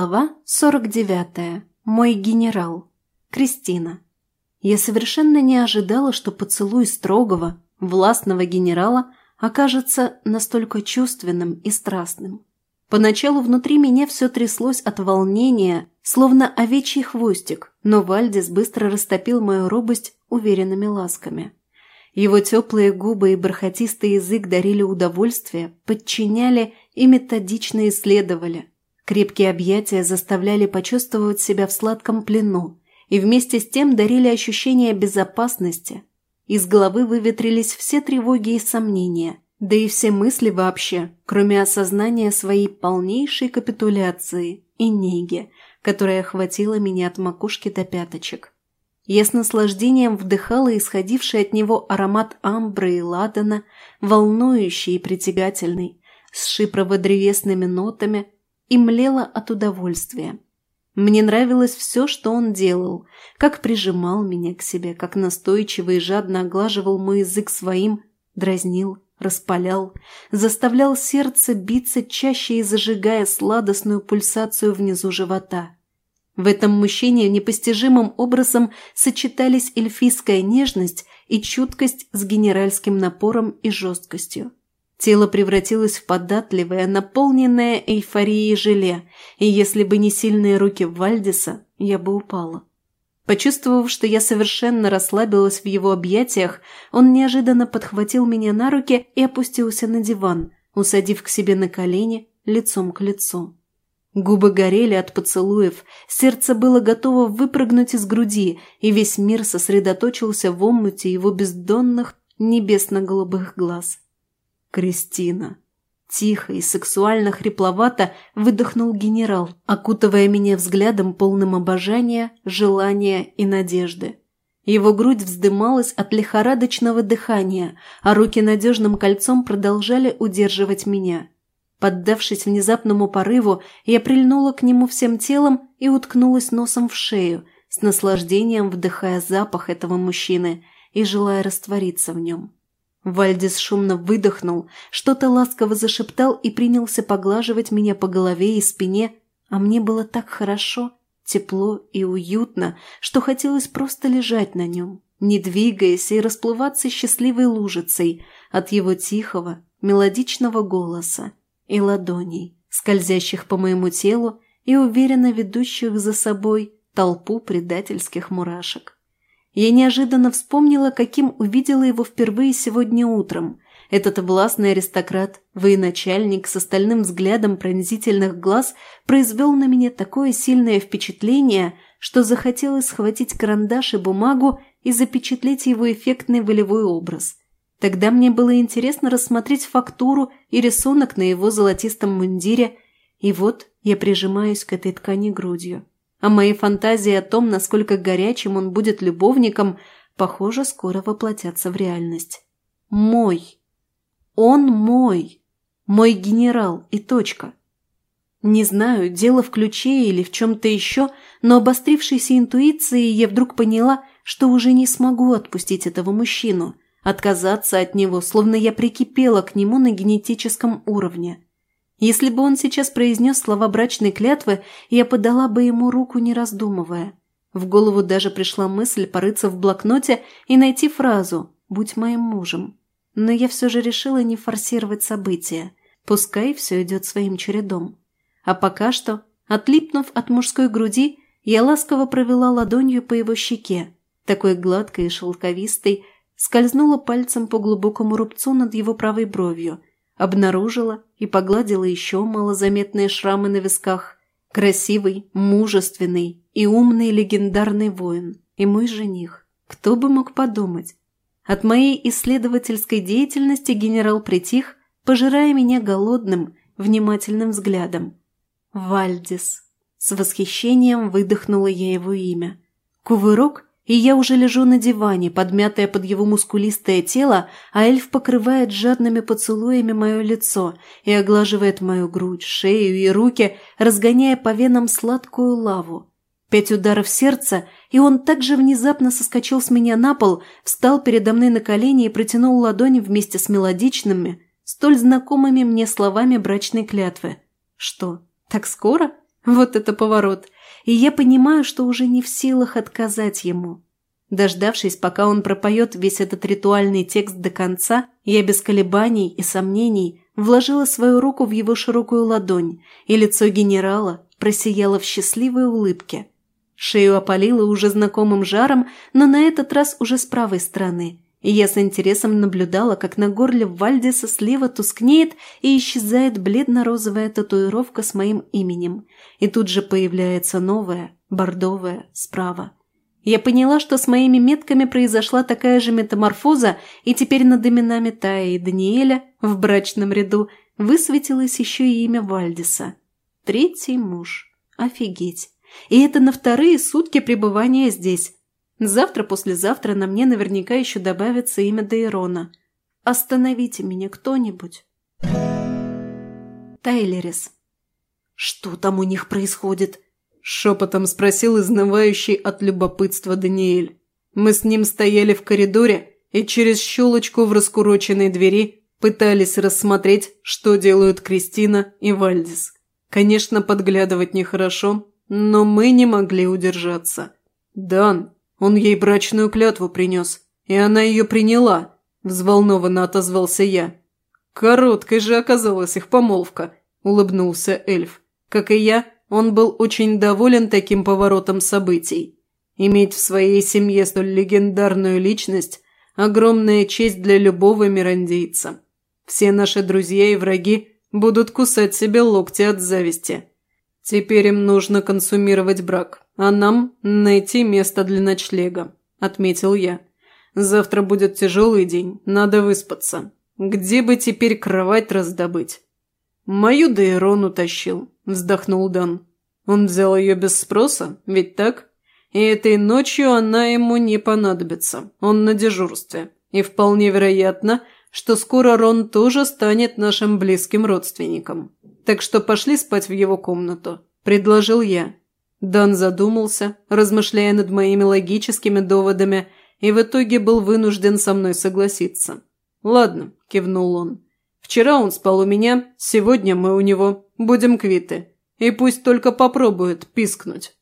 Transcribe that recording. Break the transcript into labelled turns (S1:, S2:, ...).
S1: Глава 49. Мой генерал. Кристина. Я совершенно не ожидала, что поцелуй строгого, властного генерала окажется настолько чувственным и страстным. Поначалу внутри меня все тряслось от волнения, словно овечий хвостик, но Вальдис быстро растопил мою робость уверенными ласками. Его теплые губы и бархатистый язык дарили удовольствие, подчиняли и методично исследовали, Крепкие объятия заставляли почувствовать себя в сладком плену и вместе с тем дарили ощущение безопасности. Из головы выветрились все тревоги и сомнения, да и все мысли вообще, кроме осознания своей полнейшей капитуляции и неги, которая охватила меня от макушки до пяточек. Я с наслаждением вдыхала исходивший от него аромат амбры и ладана, волнующий и притягательный, с шипрово-древесными нотами – и млела от удовольствия. Мне нравилось все, что он делал, как прижимал меня к себе, как настойчиво и жадно оглаживал мой язык своим, дразнил, распалял, заставлял сердце биться чаще и зажигая сладостную пульсацию внизу живота. В этом мужчине непостижимым образом сочетались эльфийская нежность и чуткость с генеральским напором и жесткостью. Тело превратилось в податливое, наполненное эйфорией желе, и если бы не сильные руки Вальдиса, я бы упала. Почувствовав, что я совершенно расслабилась в его объятиях, он неожиданно подхватил меня на руки и опустился на диван, усадив к себе на колени, лицом к лицу. Губы горели от поцелуев, сердце было готово выпрыгнуть из груди, и весь мир сосредоточился в омуте его бездонных небесно-голубых глаз. Кристина. Тихо и сексуально хрипловато выдохнул генерал, окутывая меня взглядом полным обожания, желания и надежды. Его грудь вздымалась от лихорадочного дыхания, а руки надежным кольцом продолжали удерживать меня. Поддавшись внезапному порыву, я прильнула к нему всем телом и уткнулась носом в шею, с наслаждением вдыхая запах этого мужчины и желая раствориться в нем. Вальдис шумно выдохнул, что-то ласково зашептал и принялся поглаживать меня по голове и спине, а мне было так хорошо, тепло и уютно, что хотелось просто лежать на нем, не двигаясь и расплываться счастливой лужицей от его тихого, мелодичного голоса и ладоней, скользящих по моему телу и уверенно ведущих за собой толпу предательских мурашек. Я неожиданно вспомнила, каким увидела его впервые сегодня утром. Этот властный аристократ, военачальник с остальным взглядом пронзительных глаз произвел на меня такое сильное впечатление, что захотелось схватить карандаш и бумагу и запечатлеть его эффектный волевой образ. Тогда мне было интересно рассмотреть фактуру и рисунок на его золотистом мундире, и вот я прижимаюсь к этой ткани грудью а мои фантазии о том, насколько горячим он будет любовником, похоже, скоро воплотятся в реальность. Мой. Он мой. Мой генерал и точка. Не знаю, дело в ключе или в чем-то еще, но обострившейся интуицией я вдруг поняла, что уже не смогу отпустить этого мужчину, отказаться от него, словно я прикипела к нему на генетическом уровне. Если бы он сейчас произнес слова брачной клятвы, я подала бы ему руку, не раздумывая. В голову даже пришла мысль порыться в блокноте и найти фразу «Будь моим мужем». Но я все же решила не форсировать события. Пускай все идет своим чередом. А пока что, отлипнув от мужской груди, я ласково провела ладонью по его щеке, такой гладкой и шелковистой, скользнула пальцем по глубокому рубцу над его правой бровью – обнаружила и погладила еще малозаметные шрамы на висках. Красивый, мужественный и умный легендарный воин. И мой жених. Кто бы мог подумать? От моей исследовательской деятельности генерал притих, пожирая меня голодным, внимательным взглядом. «Вальдис». С восхищением выдохнула я его имя. Кувырок, и я уже лежу на диване, подмятая под его мускулистое тело, а эльф покрывает жадными поцелуями мое лицо и оглаживает мою грудь, шею и руки, разгоняя по венам сладкую лаву. Пять ударов сердца, и он так же внезапно соскочил с меня на пол, встал передо мной на колени и протянул ладони вместе с мелодичными, столь знакомыми мне словами брачной клятвы. «Что, так скоро?» Вот это поворот. И я понимаю, что уже не в силах отказать ему. Дождавшись, пока он пропоет весь этот ритуальный текст до конца, я без колебаний и сомнений вложила свою руку в его широкую ладонь, и лицо генерала просияло в счастливой улыбке. Шею опалило уже знакомым жаром, но на этот раз уже с правой стороны, и я с интересом наблюдала, как на горле Вальдиса слева тускнеет и исчезает бледно-розовая татуировка с моим именем, и тут же появляется новая, бордовая, справа. Я поняла, что с моими метками произошла такая же метаморфоза, и теперь над именами Тая и Даниэля в брачном ряду высветилось еще и имя Вальдиса. Третий муж. Офигеть. И это на вторые сутки пребывания здесь. Завтра-послезавтра на мне наверняка еще добавится имя Дейрона. Остановите меня кто-нибудь. Тайлерис. Что там у них происходит? Шепотом спросил изнывающий от любопытства Даниэль. Мы с ним стояли в коридоре и через щелочку в раскуроченной двери пытались рассмотреть, что делают Кристина и Вальдис. Конечно, подглядывать нехорошо, но мы не могли удержаться. «Дан, он ей брачную клятву принес, и она ее приняла», – взволнованно отозвался я. «Короткой же оказалась их помолвка», – улыбнулся эльф. Как и я, он был очень доволен таким поворотом событий. Иметь в своей семье столь легендарную личность – огромная честь для любого мирандейца. Все наши друзья и враги будут кусать себе локти от зависти. Теперь им нужно консумировать брак, а нам найти место для ночлега», – отметил я. «Завтра будет тяжелый день, надо выспаться. Где бы теперь кровать раздобыть?» «Мою Дейрон утащил», – вздохнул Дан. «Он взял ее без спроса, ведь так? И этой ночью она ему не понадобится, он на дежурстве. И вполне вероятно, что скоро Рон тоже станет нашим близким родственником. Так что пошли спать в его комнату», – предложил я. Дан задумался, размышляя над моими логическими доводами, и в итоге был вынужден со мной согласиться. «Ладно», – кивнул он. «Вчера он спал у меня, сегодня мы у него. Будем квиты. И пусть только попробует пискнуть».